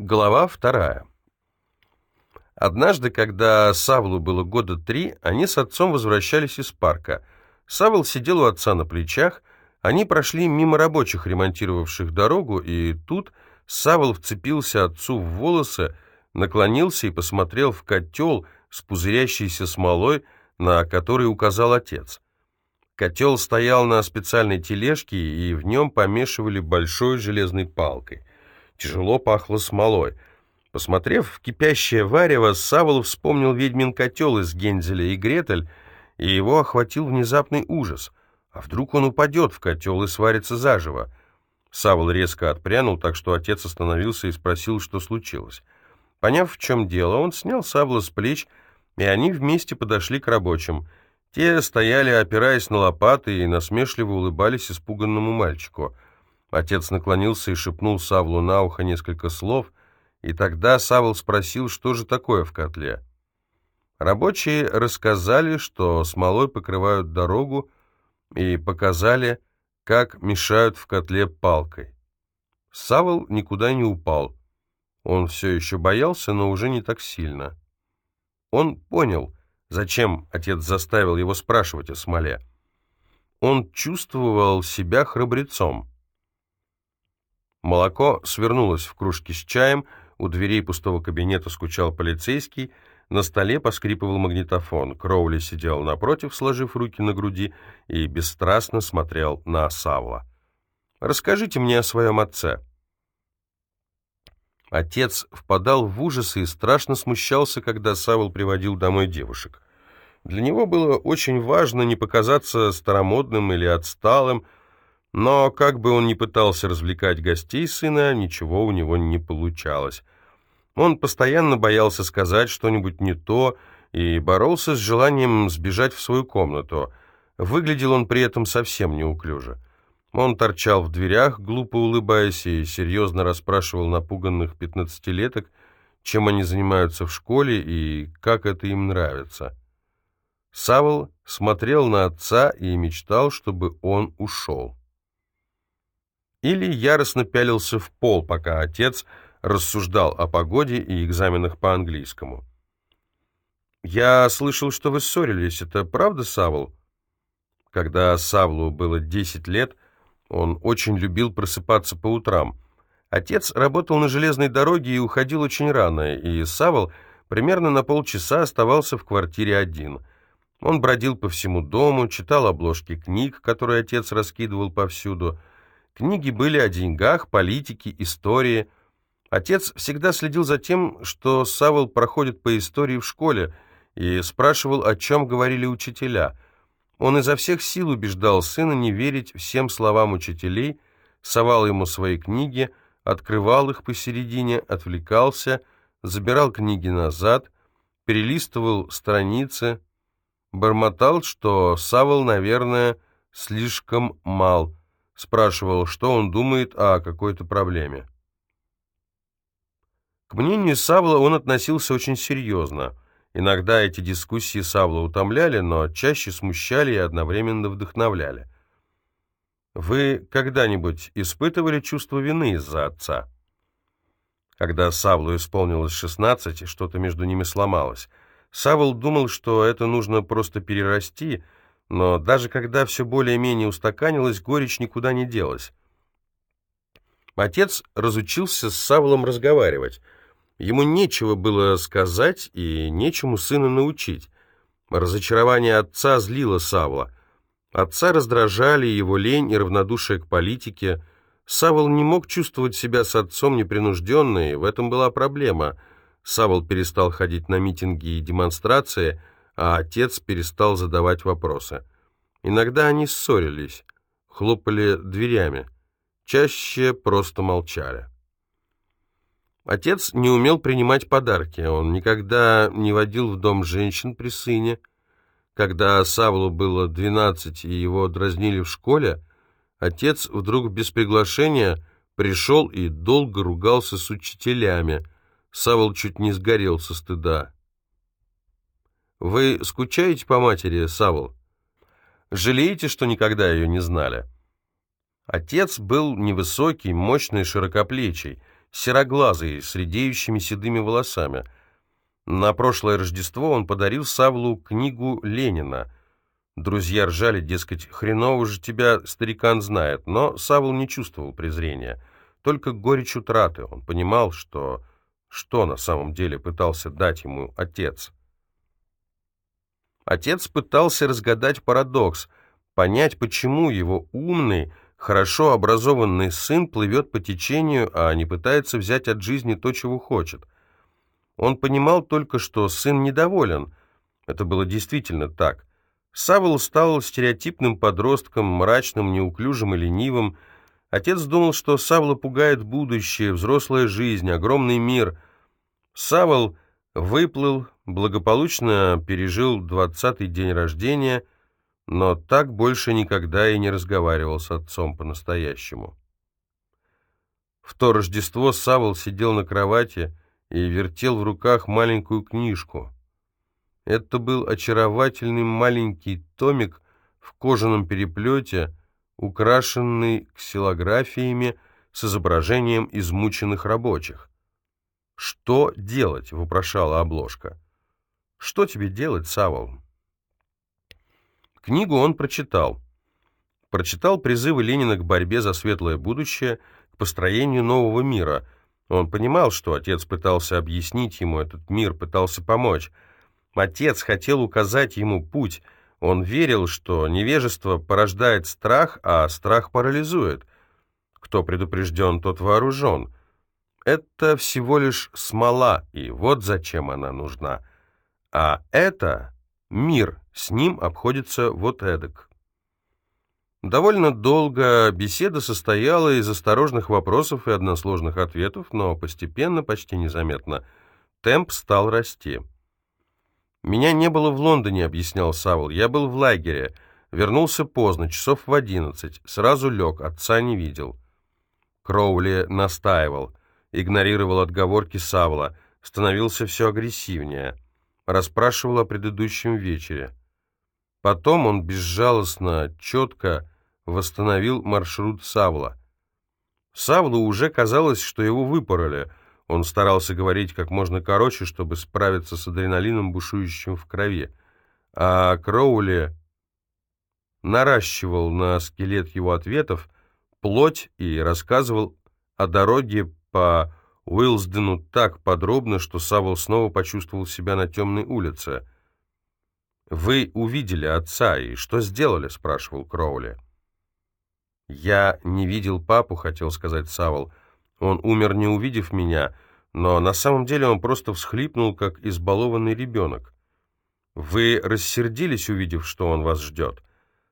Глава вторая. Однажды, когда Савлу было года три, они с отцом возвращались из парка. Савл сидел у отца на плечах, они прошли мимо рабочих, ремонтировавших дорогу, и тут Савл вцепился отцу в волосы, наклонился и посмотрел в котел с пузырящейся смолой, на который указал отец. Котел стоял на специальной тележке, и в нем помешивали большой железной палкой. Тяжело пахло смолой. Посмотрев в кипящее варево, Савол вспомнил ведьмин котел из Гензеля и Гретель, и его охватил внезапный ужас. А вдруг он упадет в котел и сварится заживо? Савол резко отпрянул, так что отец остановился и спросил, что случилось. Поняв, в чем дело, он снял Савла с плеч, и они вместе подошли к рабочим. Те стояли, опираясь на лопаты, и насмешливо улыбались испуганному мальчику — Отец наклонился и шепнул Савлу на ухо несколько слов, и тогда Савл спросил, что же такое в котле. Рабочие рассказали, что смолой покрывают дорогу, и показали, как мешают в котле палкой. Савл никуда не упал. Он все еще боялся, но уже не так сильно. Он понял, зачем отец заставил его спрашивать о смоле. Он чувствовал себя храбрецом. Молоко свернулось в кружке с чаем, у дверей пустого кабинета скучал полицейский, на столе поскрипывал магнитофон. Кроули сидел напротив, сложив руки на груди, и бесстрастно смотрел на Савла. «Расскажите мне о своем отце». Отец впадал в ужас и страшно смущался, когда Савл приводил домой девушек. Для него было очень важно не показаться старомодным или отсталым, но, как бы он ни пытался развлекать гостей сына, ничего у него не получалось. Он постоянно боялся сказать что-нибудь не то и боролся с желанием сбежать в свою комнату. Выглядел он при этом совсем неуклюже. Он торчал в дверях, глупо улыбаясь, и серьезно расспрашивал напуганных пятнадцатилеток, чем они занимаются в школе и как это им нравится. Савол смотрел на отца и мечтал, чтобы он ушел или яростно пялился в пол, пока отец рассуждал о погоде и экзаменах по английскому. «Я слышал, что вы ссорились. Это правда, Савл?» Когда Савлу было 10 лет, он очень любил просыпаться по утрам. Отец работал на железной дороге и уходил очень рано, и Савл примерно на полчаса оставался в квартире один. Он бродил по всему дому, читал обложки книг, которые отец раскидывал повсюду, Книги были о деньгах, политике, истории. Отец всегда следил за тем, что Савол проходит по истории в школе, и спрашивал, о чем говорили учителя. Он изо всех сил убеждал сына не верить всем словам учителей, совал ему свои книги, открывал их посередине, отвлекался, забирал книги назад, перелистывал страницы, бормотал, что Савол, наверное, слишком мал – спрашивал, что он думает о какой-то проблеме. К мнению Савла он относился очень серьезно. Иногда эти дискуссии Савла утомляли, но чаще смущали и одновременно вдохновляли. Вы когда-нибудь испытывали чувство вины из-за отца? Когда Савлу исполнилось 16, что-то между ними сломалось. Савл думал, что это нужно просто перерасти – но даже когда все более-менее устаканилось, горечь никуда не делась. Отец разучился с Савлом разговаривать. Ему нечего было сказать и нечему сына научить. Разочарование отца злило Савла. Отца раздражали его лень и равнодушие к политике. Савл не мог чувствовать себя с отцом непринужденно, и в этом была проблема. Савл перестал ходить на митинги и демонстрации – а отец перестал задавать вопросы. Иногда они ссорились, хлопали дверями, чаще просто молчали. Отец не умел принимать подарки, он никогда не водил в дом женщин при сыне. Когда Савлу было двенадцать и его дразнили в школе, отец вдруг без приглашения пришел и долго ругался с учителями. Савл чуть не сгорел со стыда. Вы скучаете по матери, Савл? Жалеете, что никогда ее не знали? Отец был невысокий, мощный, широкоплечий. сероглазый, с редеющими седыми волосами. На прошлое Рождество он подарил Савлу книгу Ленина. Друзья ржали, дескать, хреново же тебя старикан знает, но Савл не чувствовал презрения, только горечь утраты. Он понимал, что что на самом деле пытался дать ему отец. Отец пытался разгадать парадокс, понять, почему его умный, хорошо образованный сын плывет по течению, а не пытается взять от жизни то, чего хочет. Он понимал только, что сын недоволен. Это было действительно так. Савол стал стереотипным подростком, мрачным, неуклюжим и ленивым, Отец думал, что Савла пугает будущее, взрослая жизнь, огромный мир. Савл выплыл, благополучно пережил двадцатый день рождения, но так больше никогда и не разговаривал с отцом по-настоящему. В то Рождество Савл сидел на кровати и вертел в руках маленькую книжку. Это был очаровательный маленький томик в кожаном переплете, украшенный ксилографиями с изображением измученных рабочих. «Что делать?» — вопрошала обложка. «Что тебе делать, Савол?» Книгу он прочитал. Прочитал призывы Ленина к борьбе за светлое будущее, к построению нового мира. Он понимал, что отец пытался объяснить ему этот мир, пытался помочь. Отец хотел указать ему путь — он верил, что невежество порождает страх, а страх парализует. Кто предупрежден, тот вооружен. Это всего лишь смола, и вот зачем она нужна. А это мир, с ним обходится вот эдак. Довольно долго беседа состояла из осторожных вопросов и односложных ответов, но постепенно, почти незаметно, темп стал расти. «Меня не было в Лондоне», — объяснял Савл. «Я был в лагере. Вернулся поздно, часов в одиннадцать. Сразу лег, отца не видел». Кроули настаивал, игнорировал отговорки Савла, становился все агрессивнее, расспрашивал о предыдущем вечере. Потом он безжалостно, четко восстановил маршрут Савла. Савлу уже казалось, что его выпороли — он старался говорить как можно короче, чтобы справиться с адреналином, бушующим в крови. А Кроули наращивал на скелет его ответов плоть и рассказывал о дороге по Уилсдену так подробно, что Савол снова почувствовал себя на темной улице. «Вы увидели отца, и что сделали?» — спрашивал Кроули. «Я не видел папу», — хотел сказать Савол, — он умер, не увидев меня, но на самом деле он просто всхлипнул, как избалованный ребенок. Вы рассердились, увидев, что он вас ждет?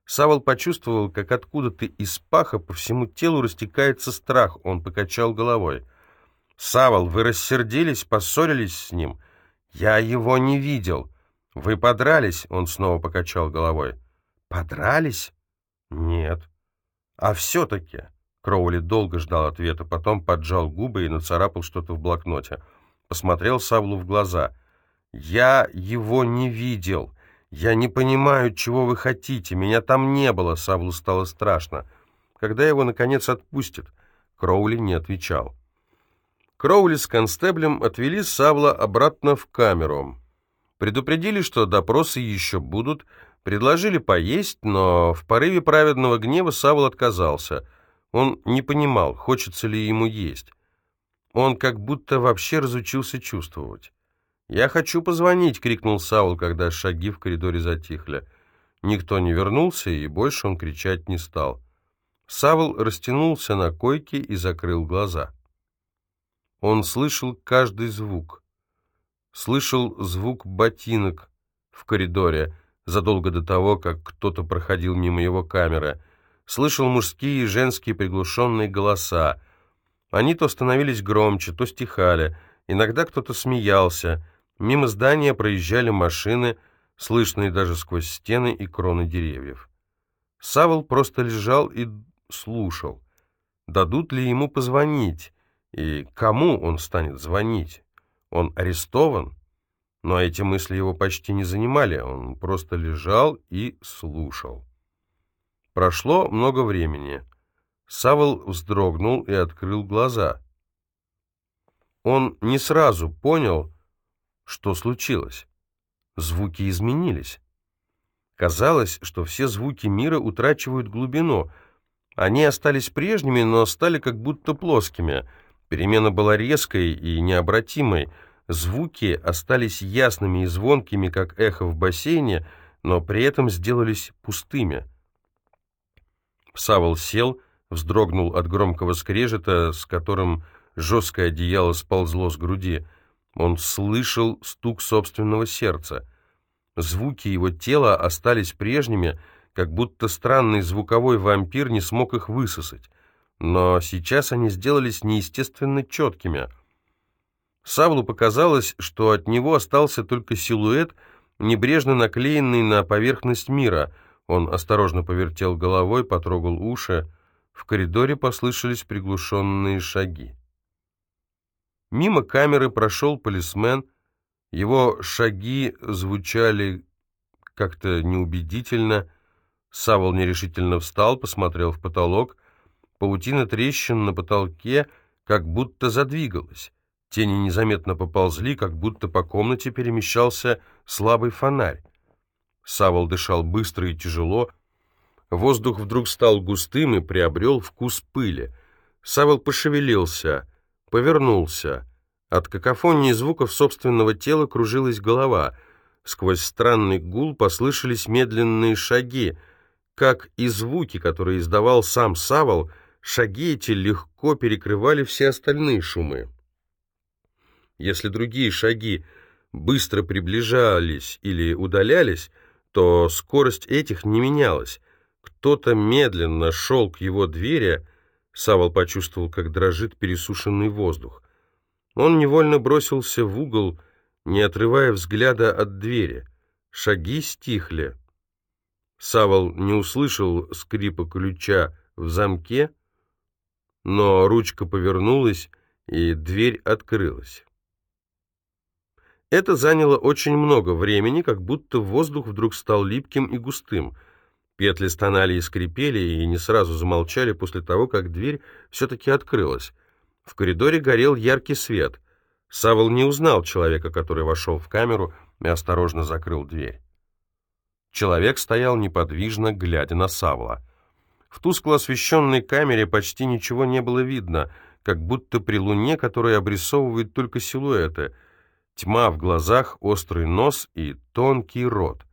Савол почувствовал, как откуда-то из паха по всему телу растекается страх. Он покачал головой. «Савол, вы рассердились, поссорились с ним?» «Я его не видел». «Вы подрались?» — он снова покачал головой. «Подрались?» «Нет». «А все-таки...» Кроули долго ждал ответа, потом поджал губы и нацарапал что-то в блокноте. Посмотрел Савлу в глаза. «Я его не видел. Я не понимаю, чего вы хотите. Меня там не было». Савлу стало страшно. Когда его, наконец, отпустят? Кроули не отвечал. Кроули с констеблем отвели Савла обратно в камеру. Предупредили, что допросы еще будут, предложили поесть, но в порыве праведного гнева Савл отказался — он не понимал, хочется ли ему есть. Он как будто вообще разучился чувствовать. «Я хочу позвонить!» — крикнул Саул, когда шаги в коридоре затихли. Никто не вернулся, и больше он кричать не стал. Савл растянулся на койке и закрыл глаза. Он слышал каждый звук. Слышал звук ботинок в коридоре задолго до того, как кто-то проходил мимо его камеры — слышал мужские и женские приглушенные голоса. Они то становились громче, то стихали. Иногда кто-то смеялся. Мимо здания проезжали машины, слышные даже сквозь стены и кроны деревьев. Савол просто лежал и слушал. Дадут ли ему позвонить? И кому он станет звонить? Он арестован? Но эти мысли его почти не занимали, он просто лежал и слушал. Прошло много времени. Савол вздрогнул и открыл глаза. Он не сразу понял, что случилось. Звуки изменились. Казалось, что все звуки мира утрачивают глубину. Они остались прежними, но стали как будто плоскими. Перемена была резкой и необратимой. Звуки остались ясными и звонкими, как эхо в бассейне, но при этом сделались пустыми. Савол сел, вздрогнул от громкого скрежета, с которым жесткое одеяло сползло с груди. Он слышал стук собственного сердца. Звуки его тела остались прежними, как будто странный звуковой вампир не смог их высосать. Но сейчас они сделались неестественно четкими. Савлу показалось, что от него остался только силуэт, небрежно наклеенный на поверхность мира. Он осторожно повертел головой, потрогал уши. В коридоре послышались приглушенные шаги. Мимо камеры прошел полисмен. Его шаги звучали как-то неубедительно. Савол нерешительно встал, посмотрел в потолок. Паутина трещин на потолке как будто задвигалась. Тени незаметно поползли, как будто по комнате перемещался слабый фонарь. Савол дышал быстро и тяжело. Воздух вдруг стал густым и приобрел вкус пыли. Савол пошевелился — повернулся. От какофонии звуков собственного тела кружилась голова. Сквозь странный гул послышались медленные шаги. Как и звуки, которые издавал сам Савол, шаги эти легко перекрывали все остальные шумы. Если другие шаги быстро приближались или удалялись, то скорость этих не менялась. Кто-то медленно шел к его двери, Савол почувствовал, как дрожит пересушенный воздух. Он невольно бросился в угол, не отрывая взгляда от двери. Шаги стихли. Савол не услышал скрипа ключа в замке, но ручка повернулась, и дверь открылась. Это заняло очень много времени, как будто воздух вдруг стал липким и густым — Петли стонали и скрипели, и не сразу замолчали после того, как дверь все-таки открылась. В коридоре горел яркий свет. Савол не узнал человека, который вошел в камеру и осторожно закрыл дверь. Человек стоял неподвижно, глядя на Савла. В тускло освещенной камере почти ничего не было видно, как будто при луне, которая обрисовывает только силуэты. Тьма в глазах, острый нос и тонкий рот.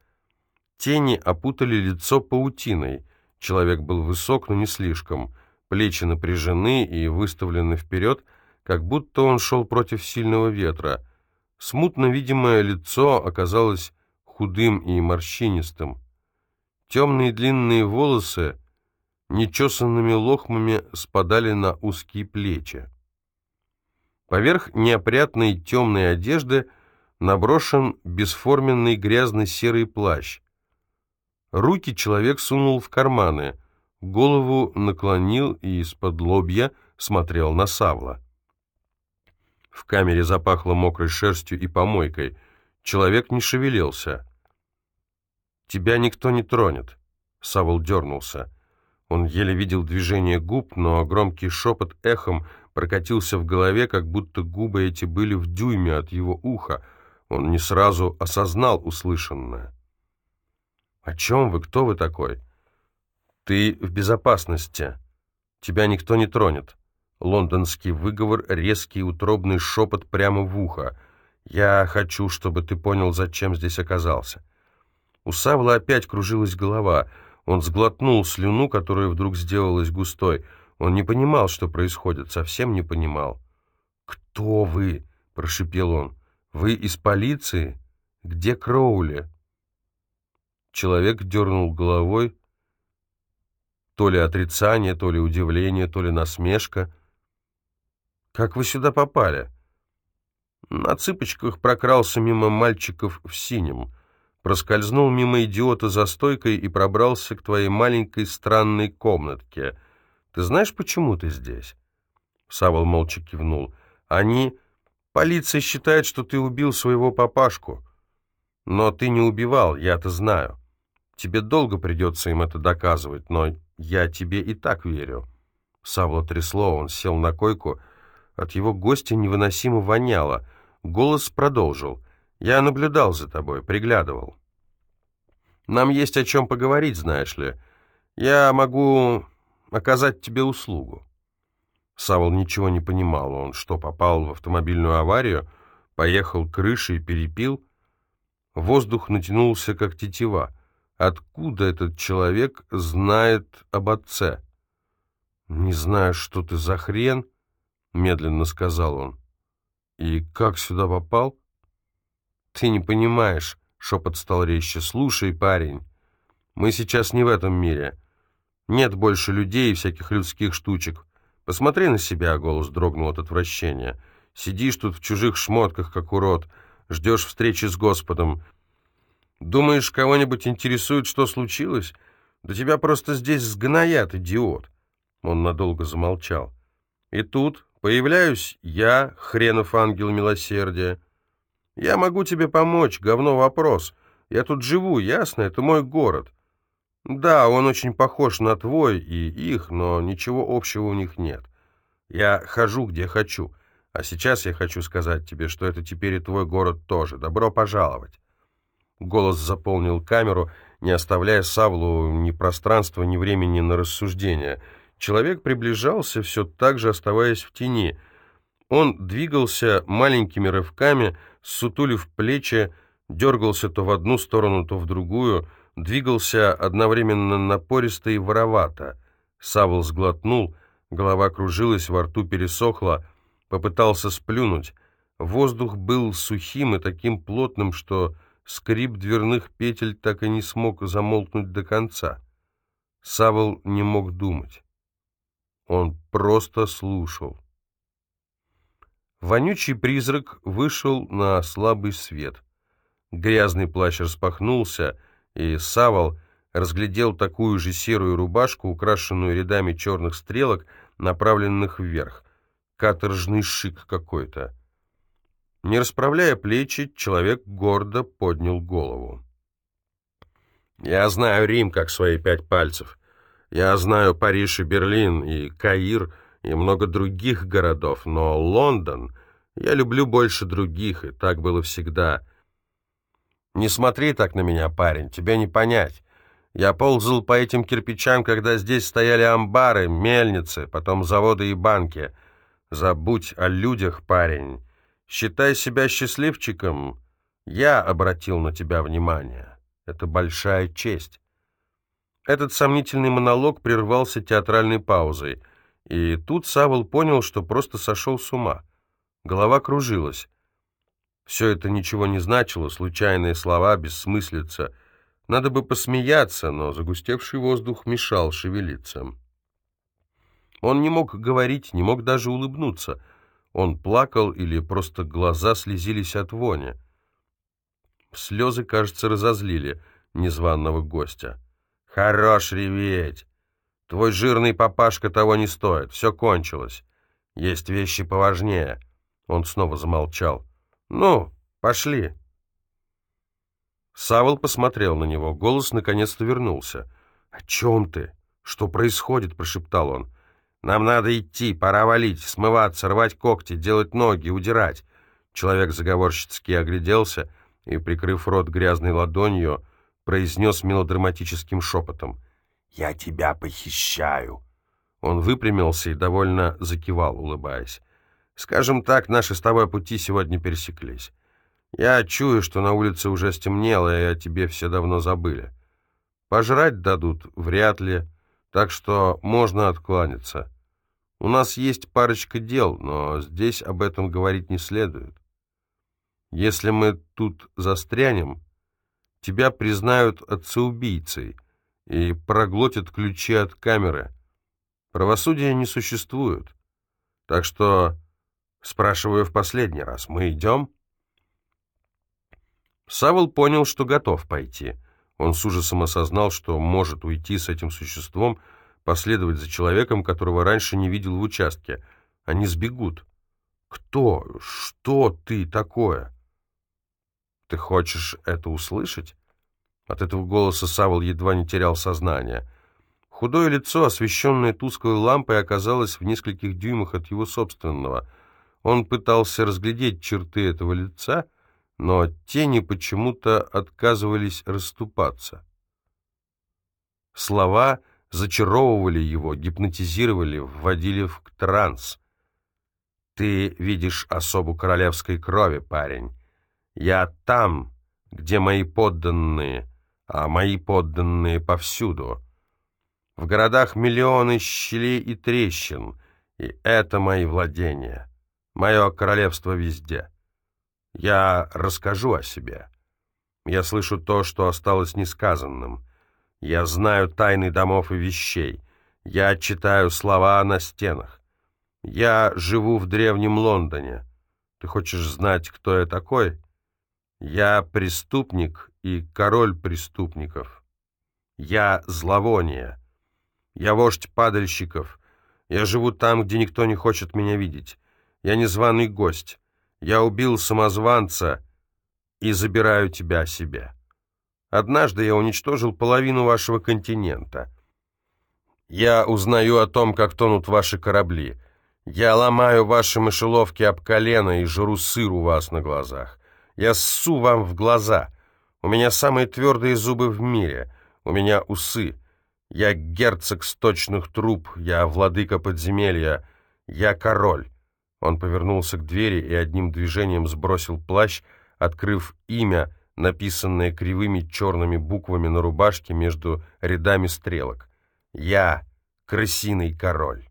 Тени опутали лицо паутиной. Человек был высок, но не слишком. Плечи напряжены и выставлены вперед, как будто он шел против сильного ветра. Смутно видимое лицо оказалось худым и морщинистым. Темные длинные волосы нечесанными лохмами спадали на узкие плечи. Поверх неопрятной темной одежды наброшен бесформенный грязный серый плащ. Руки человек сунул в карманы, голову наклонил и из-под лобья смотрел на Савла. В камере запахло мокрой шерстью и помойкой. Человек не шевелился. «Тебя никто не тронет», — Савл дернулся. Он еле видел движение губ, но громкий шепот эхом прокатился в голове, как будто губы эти были в дюйме от его уха. Он не сразу осознал услышанное. «О чем вы? Кто вы такой?» «Ты в безопасности. Тебя никто не тронет». Лондонский выговор, резкий утробный шепот прямо в ухо. «Я хочу, чтобы ты понял, зачем здесь оказался». У Савла опять кружилась голова. Он сглотнул слюну, которая вдруг сделалась густой. Он не понимал, что происходит, совсем не понимал. «Кто вы?» — прошипел он. «Вы из полиции? Где Кроули?» Человек дернул головой, то ли отрицание, то ли удивление, то ли насмешка. «Как вы сюда попали?» На цыпочках прокрался мимо мальчиков в синем, проскользнул мимо идиота за стойкой и пробрался к твоей маленькой странной комнатке. «Ты знаешь, почему ты здесь?» Савол молча кивнул. «Они... Полиция считает, что ты убил своего папашку. Но ты не убивал, я-то знаю. Тебе долго придется им это доказывать, но я тебе и так верю». Савла трясло, он сел на койку, От его гостя невыносимо воняло. Голос продолжил. «Я наблюдал за тобой, приглядывал. Нам есть о чем поговорить, знаешь ли. Я могу оказать тебе услугу». Савол ничего не понимал. Он что, попал в автомобильную аварию, поехал крышей перепил? Воздух натянулся, как тетива. Откуда этот человек знает об отце? «Не знаю, что ты за хрен», — медленно сказал он. «И как сюда попал?» «Ты не понимаешь», — шепот стал резче. «Слушай, парень, мы сейчас не в этом мире. Нет больше людей и всяких людских штучек. Посмотри на себя», — голос дрогнул от отвращения. «Сидишь тут в чужих шмотках, как урод, ждешь встречи с Господом. Думаешь, кого-нибудь интересует, что случилось? Да тебя просто здесь сгноят, идиот!» Он надолго замолчал. «И тут появляюсь я, хренов ангел милосердия. Я могу тебе помочь, говно вопрос. Я тут живу, ясно? Это мой город. Да, он очень похож на твой и их, но ничего общего у них нет. Я хожу, где хочу. А сейчас я хочу сказать тебе, что это теперь и твой город тоже. Добро пожаловать. Голос заполнил камеру, не оставляя Савлу ни пространства, ни времени на рассуждения. Человек приближался, все так же оставаясь в тени. Он двигался маленькими рывками, сутулив плечи, дергался то в одну сторону, то в другую, двигался одновременно напористо и воровато. Савл сглотнул, голова кружилась, во рту пересохла, попытался сплюнуть. Воздух был сухим и таким плотным, что скрип дверных петель так и не смог замолкнуть до конца. Савл не мог думать. Он просто слушал. Вонючий призрак вышел на слабый свет. Грязный плащ распахнулся, и Савол разглядел такую же серую рубашку, украшенную рядами черных стрелок, направленных вверх. Каторжный шик какой-то. Не расправляя плечи, человек гордо поднял голову. «Я знаю Рим как свои пять пальцев. Я знаю Париж и Берлин, и Каир, и много других городов, но Лондон я люблю больше других, и так было всегда. Не смотри так на меня, парень, тебе не понять. Я ползал по этим кирпичам, когда здесь стояли амбары, мельницы, потом заводы и банки. Забудь о людях, парень». Считай себя счастливчиком. Я обратил на тебя внимание. Это большая честь. Этот сомнительный монолог прервался театральной паузой, и тут Савол понял, что просто сошел с ума. Голова кружилась. Все это ничего не значило, случайные слова, бессмыслица. Надо бы посмеяться, но загустевший воздух мешал шевелиться. Он не мог говорить, не мог даже улыбнуться — он плакал или просто глаза слезились от вони. Слезы, кажется, разозлили незваного гостя. «Хорош реветь! Твой жирный папашка того не стоит, все кончилось. Есть вещи поважнее». Он снова замолчал. «Ну, пошли». Савол посмотрел на него. Голос наконец-то вернулся. «О чем ты? Что происходит?» — прошептал он. Нам надо идти, пора валить, смываться, рвать когти, делать ноги, удирать. Человек заговорщицки огляделся и, прикрыв рот грязной ладонью, произнес мелодраматическим шепотом. «Я тебя похищаю!» Он выпрямился и довольно закивал, улыбаясь. «Скажем так, наши с тобой пути сегодня пересеклись. Я чую, что на улице уже стемнело, и о тебе все давно забыли. Пожрать дадут? Вряд ли. Так что можно откланяться. У нас есть парочка дел, но здесь об этом говорить не следует. Если мы тут застрянем, тебя признают отцеубийцей и проглотят ключи от камеры. Правосудия не существует. Так что, спрашиваю в последний раз, мы идем?» Савол понял, что готов пойти. Он с ужасом осознал, что может уйти с этим существом, последовать за человеком, которого раньше не видел в участке. Они сбегут. Кто? Что ты такое? Ты хочешь это услышать? От этого голоса Савол едва не терял сознание. Худое лицо, освещенное тусклой лампой, оказалось в нескольких дюймах от его собственного. Он пытался разглядеть черты этого лица, но тени почему-то отказывались расступаться. Слова зачаровывали его, гипнотизировали, вводили в транс. «Ты видишь особу королевской крови, парень. Я там, где мои подданные, а мои подданные повсюду. В городах миллионы щелей и трещин, и это мои владения, мое королевство везде. Я расскажу о себе. Я слышу то, что осталось несказанным. Я знаю тайны домов и вещей. Я читаю слова на стенах. Я живу в древнем Лондоне. Ты хочешь знать, кто я такой? Я преступник и король преступников. Я зловоние. Я вождь падальщиков. Я живу там, где никто не хочет меня видеть. Я незваный гость. Я убил самозванца и забираю тебя себе. Однажды я уничтожил половину вашего континента. Я узнаю о том, как тонут ваши корабли. Я ломаю ваши мышеловки об колено и жру сыр у вас на глазах. Я ссу вам в глаза. У меня самые твердые зубы в мире. У меня усы. Я герцог сточных труб. Я владыка подземелья. Я король. Он повернулся к двери и одним движением сбросил плащ, открыв имя — написанное кривыми черными буквами на рубашке между рядами стрелок. «Я — крысиный король».